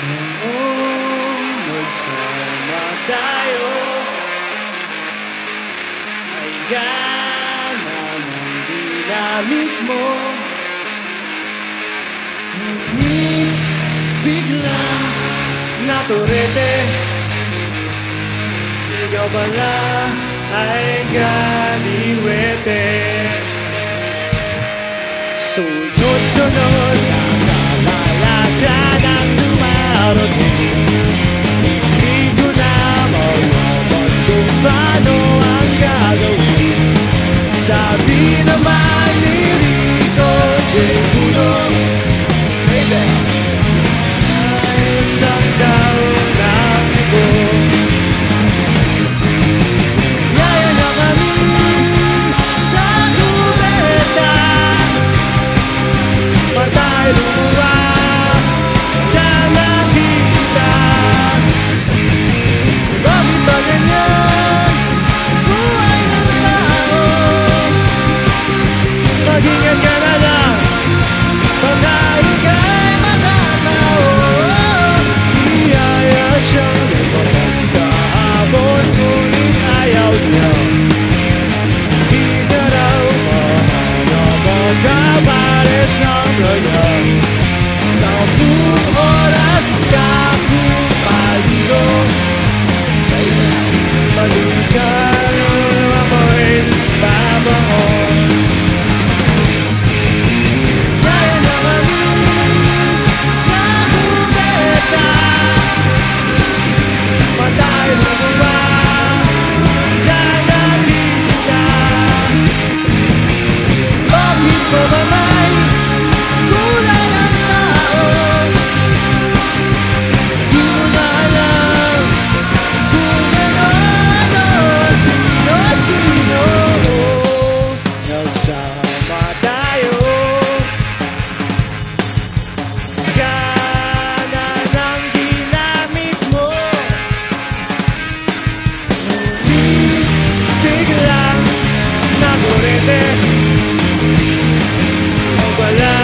Noong nagsama tayo Ay gana ng dinamit mo Ngunit biglang naturete Ikaw pala ay galiwete Sabi naman ni Rico J. Puno Baby Ayos lang daw ng ko. Yaya na kami sa kubeta Patay lumuwa Zabuch the sky. Nagurete O pala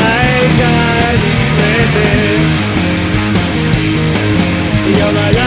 ay galing-wete Ikaw pala ay